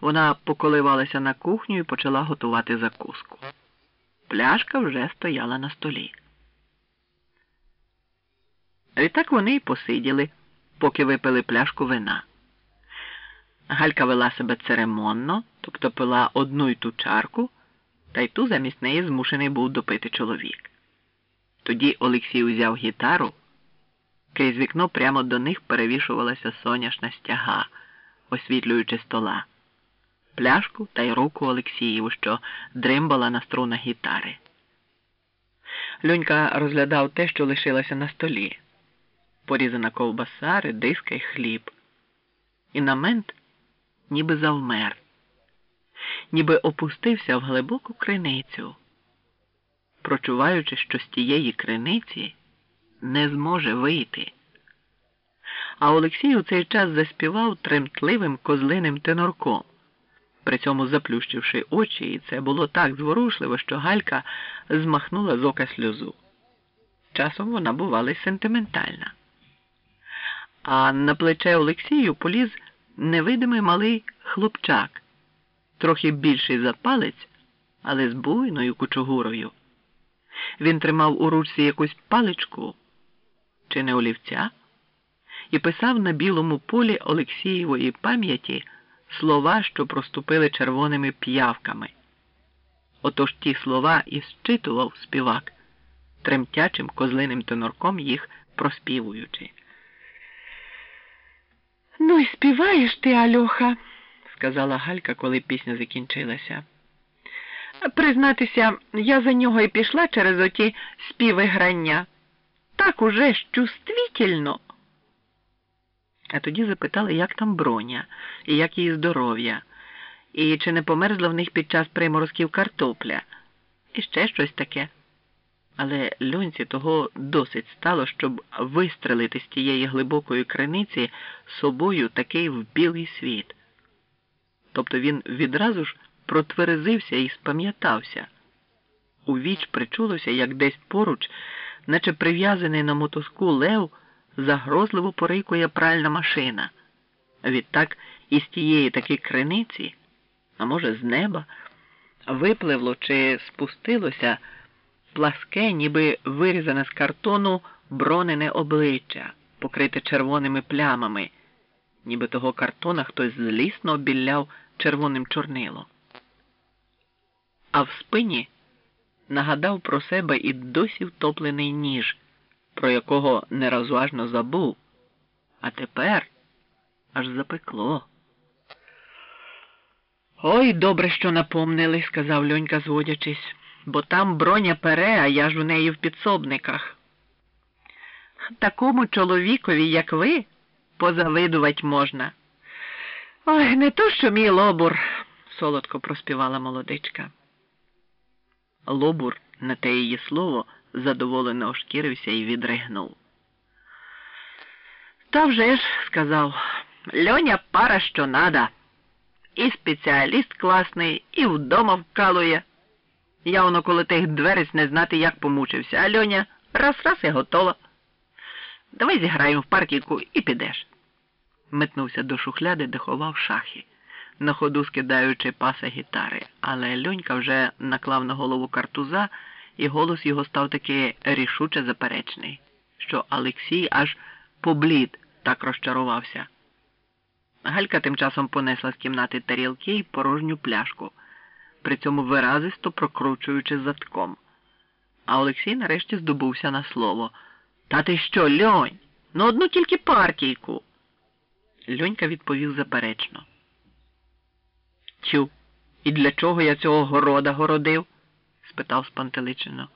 Вона поколивалася на кухню і почала готувати закуску. Пляшка вже стояла на столі. Відтак вони й посиділи, поки випили пляшку вина. Галька вела себе церемонно, тобто пила одну й ту чарку, та й ту замість неї змушений був допити чоловік. Тоді Олексій узяв гітару, крізь вікно прямо до них перевішувалася соняшна стяга, освітлюючи стола, пляшку та й руку Олексієву, що дримбала на струнах гітари. Льонька розглядав те, що лишилося на столі порізана ковбаса, редиска й хліб. І на мент ніби завмер, ніби опустився в глибоку криницю, прочуваючи, що з тієї криниці не зможе вийти. А Олексій у цей час заспівав тремтливим козлиним тенорком, при цьому заплющивши очі, і це було так зворушливо, що Галька змахнула з ока сльозу. Часом вона бувала сентиментальна. А на плече Олексію поліз невидимий малий хлопчак, трохи більший за палець, але з буйною кучугурою. Він тримав у ручці якусь паличку чи не олівця і писав на білому полі Олексієвої пам'яті слова, що проступили червоними п'явками. Отож ті слова і зчитував співак, тремтячим козлиним тенорком їх проспівуючи. Ну і співаєш ти, Альоха, сказала Галька, коли пісня закінчилася. Признатися, я за нього і пішла через оті співи грання. Так уже ж чувствительно. А тоді запитали, як там броня, і як її здоров'я, і чи не померзла в них під час приморозків картопля, і ще щось таке. Але льонці того досить стало, щоб вистрелити з тієї глибокої криниці собою такий в білий світ. Тобто він відразу ж протверезився і спам'ятався. У віч причулося, як десь поруч, наче прив'язаний на мотузку лев, загрозливо порикує пральна машина. Відтак із тієї таки криниці, а може, з неба, випливло чи спустилося пласке, ніби вирізане з картону бронене обличчя, покрите червоними плямами, ніби того картона хтось злісно обілляв червоним чорнилом. А в спині нагадав про себе і досі втоплений ніж, про якого нерозважно забув, а тепер аж запекло. Ой, добре, що напомнили, сказав Льонька, зводячись бо там броня пере, а я ж у неї в підсобниках. Такому чоловікові, як ви, позавидувать можна. Ой, не то, що мій лобур, солодко проспівала молодичка. Лобур на те її слово задоволено ошкірився і відригнув. Та вже ж, сказав, льоня пара що надо. І спеціаліст класний, і вдома вкалує. Я воно коло тих дверець не знати, як помучився. А Льоня раз-раз і готова. Давай зіграємо в партійку і підеш. Метнувся до шухляди, де ховав шахи, на ходу скидаючи паса гітари, але Льонька вже наклав на голову картуза, і голос його став таки рішуче заперечний, що Олексій аж поблід так розчарувався. Галька тим часом понесла з кімнати тарілки й порожню пляшку при цьому виразисто прокручуючи задком. А Олексій нарешті здобувся на слово. Та ти що, льонь? Ну одну тільки партійку. Льонька відповів заперечно. Тю, і для чого я цього города городив? спитав спантеличено.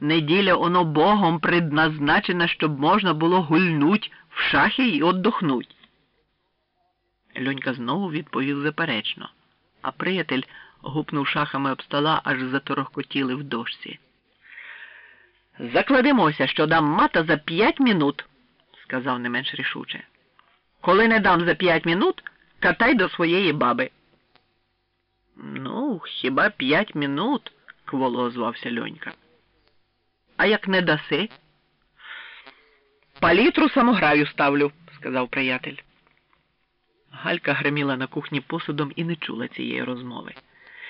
Неділя оно богом предназначена, щоб можна було гульнуть в шахи і отдохнуть. Льонька знову відповів заперечно, а приятель гупнув шахами об стола, аж заторохкотіли в дошці. Закладемося, що дам мата за п'ять минут, сказав не менш рішуче. Коли не дам за п'ять минут, катай до своєї баби. Ну, хіба п'ять минут, кволо озвався Льонька. А як не даси? Палітру самограю ставлю, сказав приятель. Галька гриміла на кухні посудом і не чула цієї розмови.